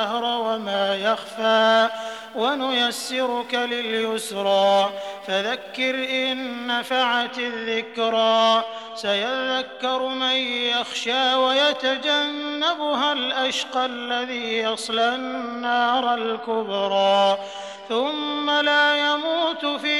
الجهر وما يخفى ونيسرك لليسرى فذكر إن نفعت الذكرى سيذكر من يخشى ويتجنبها الأشقى الذي يصلى النار الكبرى ثم لا يموت يحيا